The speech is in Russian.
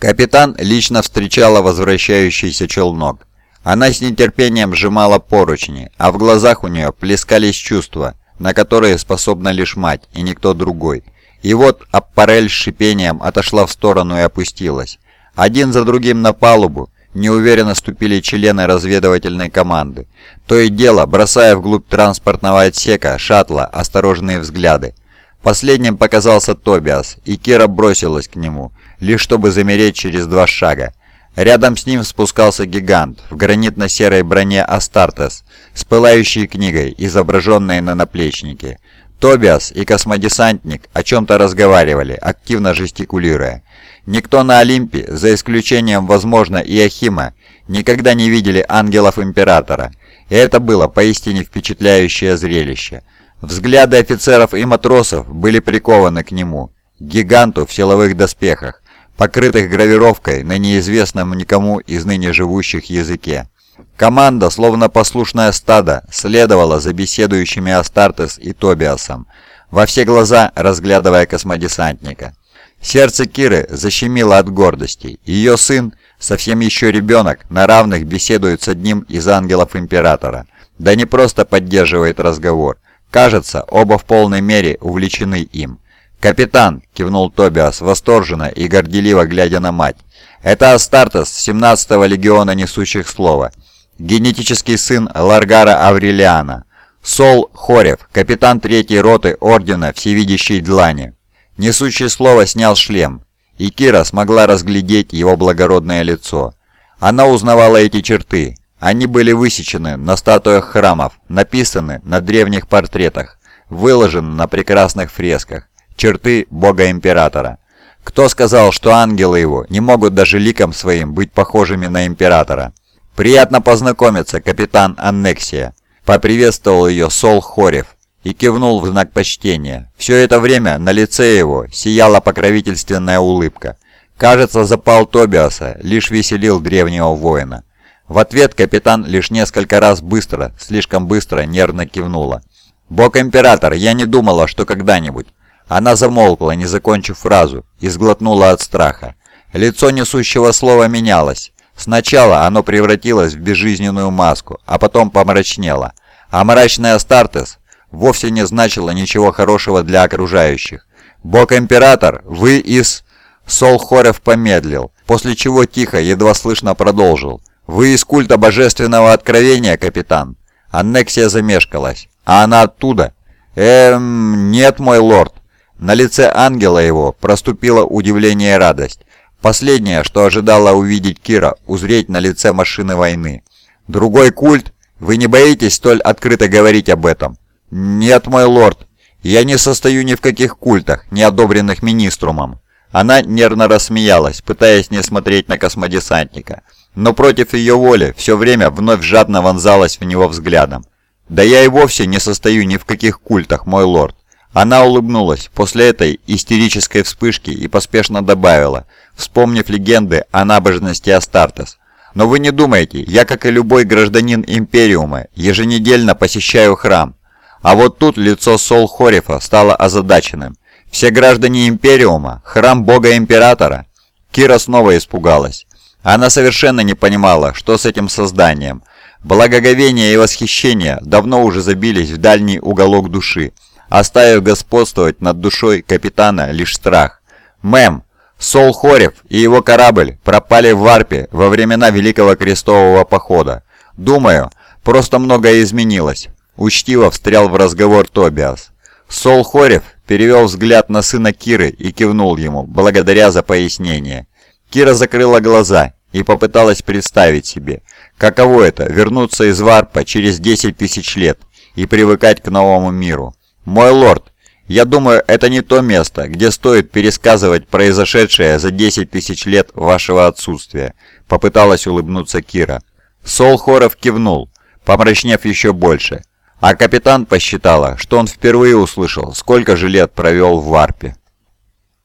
Капитан лично встречала возвращающийся челнок. Она с нетерпением сжимала поручни, а в глазах у нее плескались чувства, на которые способна лишь мать и никто другой. И вот аппарель с шипением отошла в сторону и опустилась. Один за другим на палубу неуверенно ступили члены разведывательной команды, то и дело бросая вглубь транспортного отсека шаттла осторожные взгляды. Последним показался Тобиас, и Кира бросилась к нему, лишь чтобы замереть через два шага. Рядом с ним спускался гигант в гранитно-серой броне Астартес с пылающей книгой, изображенной на наплечнике. Тобиас и космодесантник о чем-то разговаривали, активно жестикулируя. Никто на Олимпе, за исключением, возможно, Иохима, никогда не видели ангелов Императора, и это было поистине впечатляющее зрелище. Взгляды офицеров и матросов были прикованы к нему, гиганту в силовых доспехах, покрытых гравировкой на неизвестном никому из ныне живущих языке. Команда, словно послушное стадо, следовала за беседующими Астартес и Тобиасом, во все глаза разглядывая космодесантника. Сердце Киры защемило от гордости. Ее сын, совсем еще ребенок, на равных беседует с одним из ангелов Императора. Да не просто поддерживает разговор. Кажется, оба в полной мере увлечены им. «Капитан!» — кивнул Тобиас, восторженно и горделиво глядя на мать. «Это Астартес, 17-го легиона несущих слова. Генетический сын Ларгара Аврелиана. Сол Хорев, капитан третьей роты Ордена Всевидящей Длани». Несущий слово снял шлем, и Кира смогла разглядеть его благородное лицо. Она узнавала эти черты. Они были высечены на статуях храмов, написаны на древних портретах, выложены на прекрасных фресках черты бога-императора. Кто сказал, что ангелы его не могут даже ликом своим быть похожими на императора? «Приятно познакомиться, капитан Аннексия», — поприветствовал ее Сол Хорев и кивнул в знак почтения. Все это время на лице его сияла покровительственная улыбка. Кажется, запал Тобиаса лишь веселил древнего воина. В ответ капитан лишь несколько раз быстро, слишком быстро, нервно кивнула. «Бог-император, я не думала, что когда-нибудь...» Она замолкла, не закончив фразу, и сглотнула от страха. Лицо несущего слова менялось. Сначала оно превратилось в безжизненную маску, а потом помрачнело. А мрачный Астартес вовсе не значило ничего хорошего для окружающих. «Бог-император, вы из...» Сол Хорев помедлил, после чего тихо, едва слышно продолжил. «Вы из культа божественного откровения, капитан?» Аннексия замешкалась. «А она оттуда?» «Эм, нет, мой лорд. На лице ангела его проступило удивление и радость. Последнее, что ожидала увидеть Кира, узреть на лице машины войны. «Другой культ? Вы не боитесь столь открыто говорить об этом?» «Нет, мой лорд. Я не состою ни в каких культах, не одобренных министрумом». Она нервно рассмеялась, пытаясь не смотреть на космодесантника. Но против ее воли все время вновь жадно вонзалась в него взглядом. «Да я и вовсе не состою ни в каких культах, мой лорд. Она улыбнулась после этой истерической вспышки и поспешно добавила, вспомнив легенды о набожности Астартес. «Но вы не думайте, я, как и любой гражданин Империума, еженедельно посещаю храм». А вот тут лицо Сол Хорифа стало озадаченным. «Все граждане Империума? Храм Бога-Императора?» Кира снова испугалась. Она совершенно не понимала, что с этим созданием. Благоговение и восхищение давно уже забились в дальний уголок души, оставив господствовать над душой капитана лишь страх. «Мэм, Сол Хорев и его корабль пропали в Варпе во времена Великого Крестового Похода. Думаю, просто многое изменилось». Учтиво встрял в разговор Тобиас. Сол Хорев перевел взгляд на сына Киры и кивнул ему, благодаря за пояснение. Кира закрыла глаза и попыталась представить себе, каково это вернуться из Варпа через 10 тысяч лет и привыкать к новому миру. «Мой лорд, я думаю, это не то место, где стоит пересказывать произошедшее за 10 тысяч лет вашего отсутствия», — попыталась улыбнуться Кира. Сол Хоров кивнул, помрачнев еще больше, а капитан посчитала, что он впервые услышал, сколько же лет провел в Варпе.